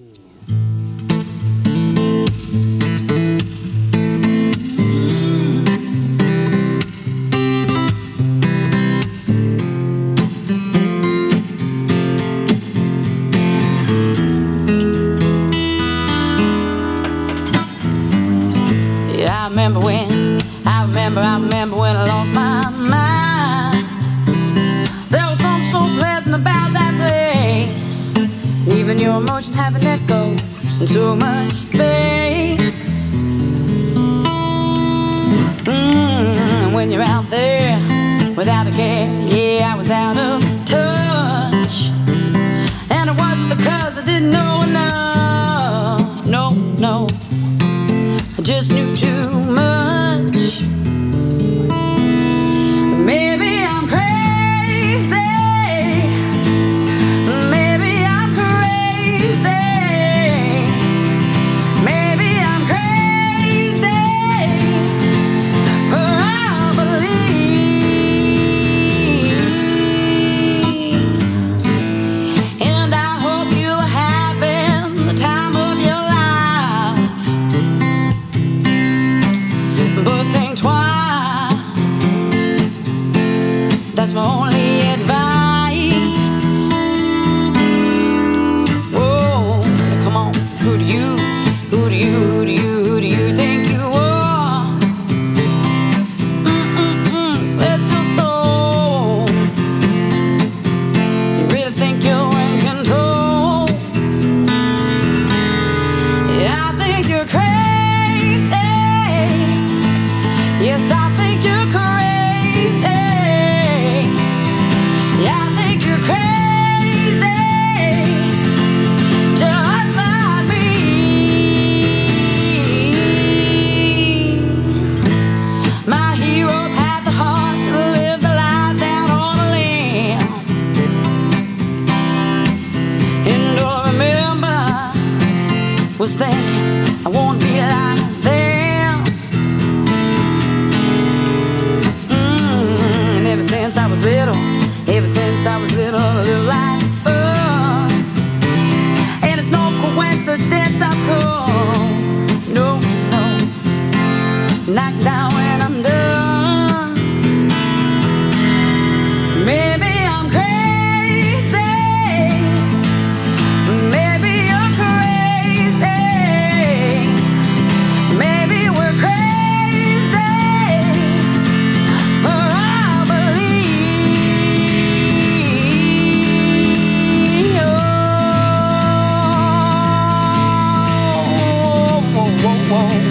Yeah, I remember when, I remember, I remember when I lost my mind. Even your emotion have an echo in so much space. Mm, when you're out there without a care, yeah, I was out of touch. And it wasn't because I didn't know enough. No, no. I just knew too much. Yes, I think you're crazy. Yeah, I think you're crazy. Just like me. My heroes had the heart to live their lives on a limb. And I remember was thinking, I want to be like coincidence I've come. Oh.